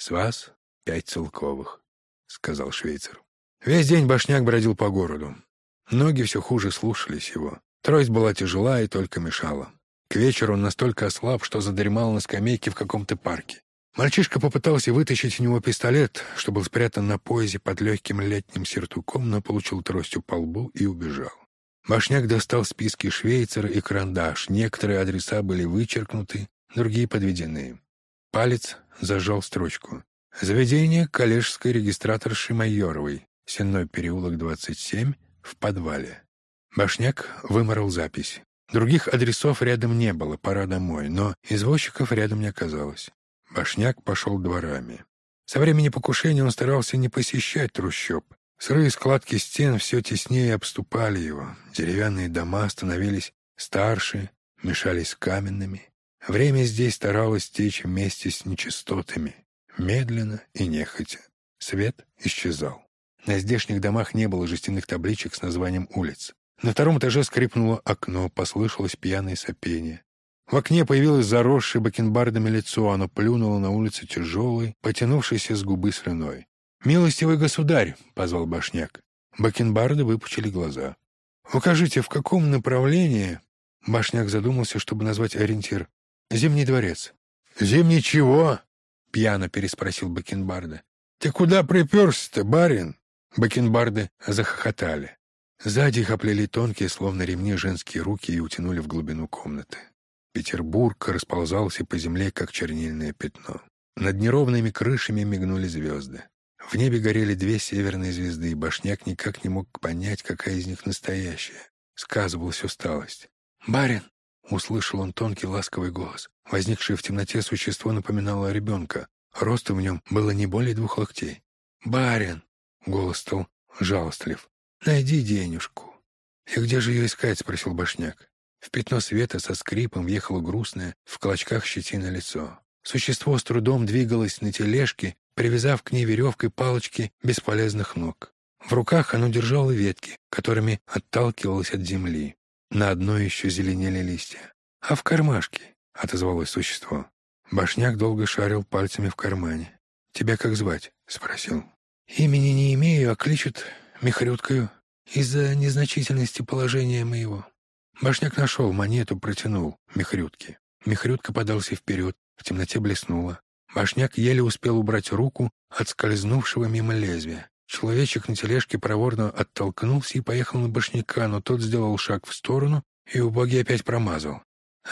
С вас пять целковых, — сказал швейцар. Весь день башняк бродил по городу. Ноги все хуже слушались его. Трость была тяжела и только мешала. К вечеру он настолько ослаб, что задремал на скамейке в каком-то парке. Мальчишка попытался вытащить у него пистолет, что был спрятан на поясе под легким летним сертуком, но получил тростью по лбу и убежал. Башняк достал списки Швейцера и карандаш. Некоторые адреса были вычеркнуты, другие подведены. Палец зажал строчку. Заведение коллежской регистраторши Майоровой. Сенной переулок, 27, в подвале. Башняк выморал запись. Других адресов рядом не было, пора домой, но извозчиков рядом не оказалось. Башняк пошел дворами. Со времени покушения он старался не посещать трущоб. Сырые складки стен все теснее обступали его. Деревянные дома становились старше, мешались каменными. Время здесь старалось течь вместе с нечистотами, медленно и нехотя. Свет исчезал. На здешних домах не было жестяных табличек с названием улиц. На втором этаже скрипнуло окно, послышалось пьяное сопение. В окне появилось заросшее бакенбардами лицо, оно плюнуло на улице тяжелой, потянувшейся с губы слюной. «Милостивый государь!» — позвал Башняк. Бакенбарды выпучили глаза. «Укажите, в каком направлении...» Башняк задумался, чтобы назвать ориентир. «Зимний дворец». «Зимний чего?» — пьяно переспросил Бакенбарда. «Ты куда приперся-то, барин?» Бакенбарды захохотали. Сзади их оплели тонкие, словно ремни, женские руки и утянули в глубину комнаты. Петербург расползался по земле, как чернильное пятно. Над неровными крышами мигнули звезды. В небе горели две северные звезды, и Башняк никак не мог понять, какая из них настоящая. Сказывалась усталость. «Барин!» — услышал он тонкий ласковый голос. Возникшее в темноте существо напоминало ребенка. Росту в нем было не более двух локтей. «Барин!» — голос стал жалостлив. «Найди денежку». «И где же ее искать?» — спросил Башняк. В пятно света со скрипом въехало грустное, в клочках щетина лицо. Существо с трудом двигалось на тележке, привязав к ней веревкой палочки бесполезных ног. В руках оно держало ветки, которыми отталкивалось от земли. На одной еще зеленели листья. «А в кармашке?» — отозвалось существо. Башняк долго шарил пальцами в кармане. «Тебя как звать?» — спросил. «Имени не имею, а кличут Михрюткою из-за незначительности положения моего». Башняк нашел монету, протянул Михрютке. Михрютка подался вперед, в темноте блеснула. Башняк еле успел убрать руку от скользнувшего мимо лезвия. Человечек на тележке проворно оттолкнулся и поехал на башняка, но тот сделал шаг в сторону, и убогий опять промазал.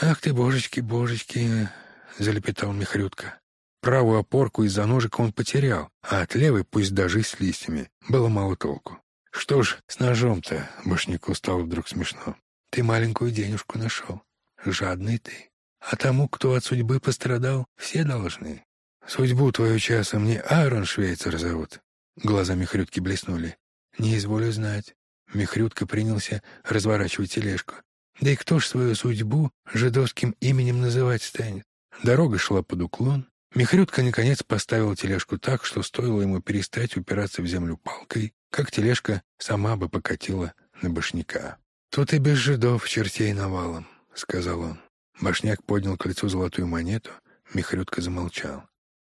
«Ах ты, божечки, божечки!» — залепетал Михрютка. Правую опорку из-за ножика он потерял, а от левой, пусть даже и с листьями, было мало толку. «Что ж, с ножом-то?» — башняку стало вдруг смешно. Ты маленькую денежку нашел. Жадный ты. А тому, кто от судьбы пострадал, все должны. Судьбу твою часом не Аарон Швейцер зовут. Глаза Михрютки блеснули. Не изволю знать. Михрютка принялся разворачивать тележку. Да и кто ж свою судьбу жидовским именем называть станет? Дорога шла под уклон. Михрютка, наконец, поставил тележку так, что стоило ему перестать упираться в землю палкой, как тележка сама бы покатила на башняка. «Тут и без жидов чертей навалом», — сказал он. Башняк поднял к лицу золотую монету, Михрютка замолчал.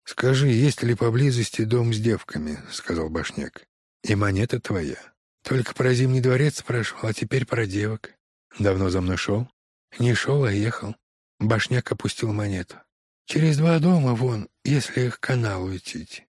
«Скажи, есть ли поблизости дом с девками?» — сказал Башняк. «И монета твоя. Только про Зимний дворец спрашивал, а теперь про девок. Давно за мной шел?» «Не шел, а ехал». Башняк опустил монету. «Через два дома, вон, если к каналу идти».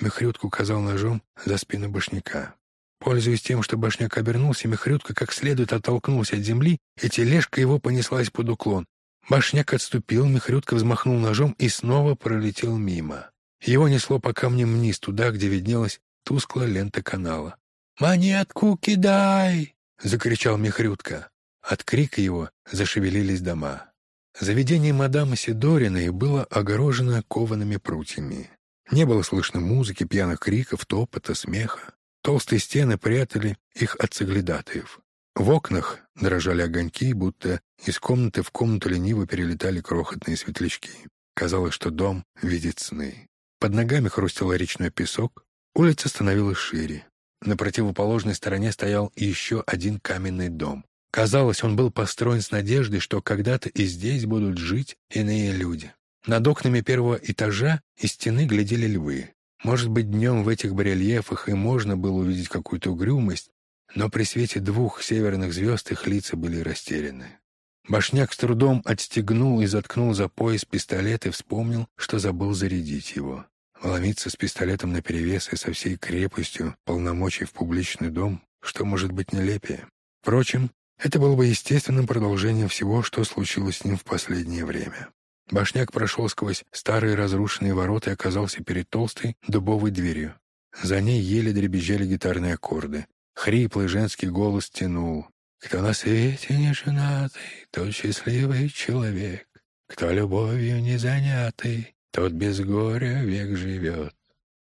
Михрютка указал ножом за спину Башняка. Пользуясь тем, что башняк обернулся, Михрютка как следует оттолкнулся от земли, и тележка его понеслась под уклон. Башняк отступил, Михрютка взмахнул ножом и снова пролетел мимо. Его несло по камням вниз, туда, где виднелась тусклая лента канала. «Монетку кидай!» — закричал Михрютка. От крика его зашевелились дома. Заведение мадамы Сидориной было огорожено коваными прутьями. Не было слышно музыки, пьяных криков, топота, смеха. Толстые стены прятали их от соглядатаев. В окнах дрожали огоньки, будто из комнаты в комнату лениво перелетали крохотные светлячки. Казалось, что дом видит сны. Под ногами хрустел речной песок, улица становилась шире. На противоположной стороне стоял еще один каменный дом. Казалось, он был построен с надеждой, что когда-то и здесь будут жить иные люди. Над окнами первого этажа из стены глядели львы. Может быть, днем в этих барельефах и можно было увидеть какую-то угрюмость, но при свете двух северных звезд их лица были растеряны. Башняк с трудом отстегнул и заткнул за пояс пистолет и вспомнил, что забыл зарядить его. Ломиться с пистолетом наперевес и со всей крепостью полномочий в публичный дом, что может быть нелепее. Впрочем, это было бы естественным продолжением всего, что случилось с ним в последнее время. Башняк прошел сквозь старые разрушенные ворота и оказался перед толстой дубовой дверью. За ней еле дребезжали гитарные аккорды. Хриплый женский голос тянул. «Кто на свете не женатый, тот счастливый человек. Кто любовью не занятый, тот без горя век живет».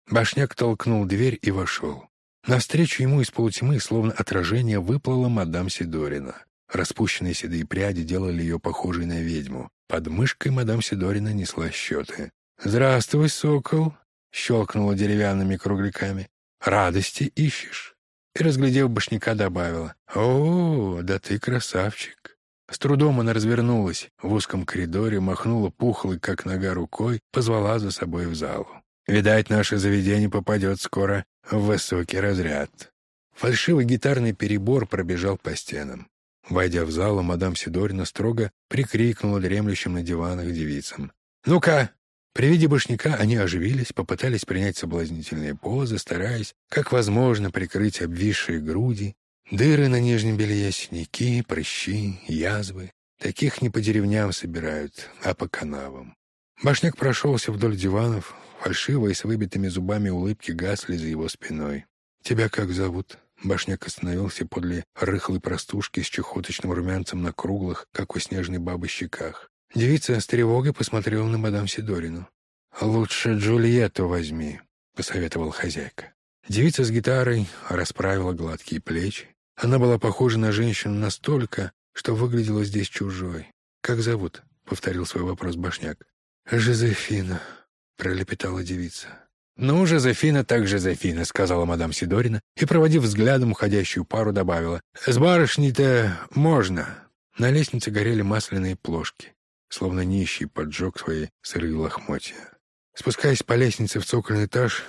Башняк толкнул дверь и вошел. Навстречу ему из полутьмы, словно отражение, выплыла мадам Сидорина. Распущенные седые пряди делали ее похожей на ведьму. Под мышкой мадам Сидорина несла счеты. «Здравствуй, сокол!» — щелкнула деревянными кругляками. «Радости ищешь?» И, разглядев башняка, добавила. «О, да ты красавчик!» С трудом она развернулась в узком коридоре, махнула пухлой, как нога, рукой, позвала за собой в залу. «Видать, наше заведение попадет скоро в высокий разряд». Фальшивый гитарный перебор пробежал по стенам. Войдя в зал, мадам Сидорина строго прикрикнула дремлющим на диванах девицам. «Ну-ка!» При виде башняка они оживились, попытались принять соблазнительные позы, стараясь, как возможно, прикрыть обвисшие груди, дыры на нижнем белье, синяки, прыщи, язвы. Таких не по деревням собирают, а по канавам. Башняк прошелся вдоль диванов, фальшивые с выбитыми зубами улыбки гасли за его спиной. «Тебя как зовут?» Башняк остановился подле рыхлой простушки с чехоточным румянцем на круглых, как у снежной бабы, щеках. Девица с тревогой посмотрела на мадам Сидорину. «Лучше Джульетту возьми», — посоветовал хозяйка. Девица с гитарой расправила гладкие плечи. Она была похожа на женщину настолько, что выглядела здесь чужой. «Как зовут?» — повторил свой вопрос Башняк. «Жозефина», — пролепетала девица. «Ну, Жозефина так Жозефина», — сказала мадам Сидорина и, проводив взглядом уходящую пару, добавила. «С барышней-то можно». На лестнице горели масляные плошки, словно нищий поджег свои сырые лохмотья. Спускаясь по лестнице в цокольный этаж,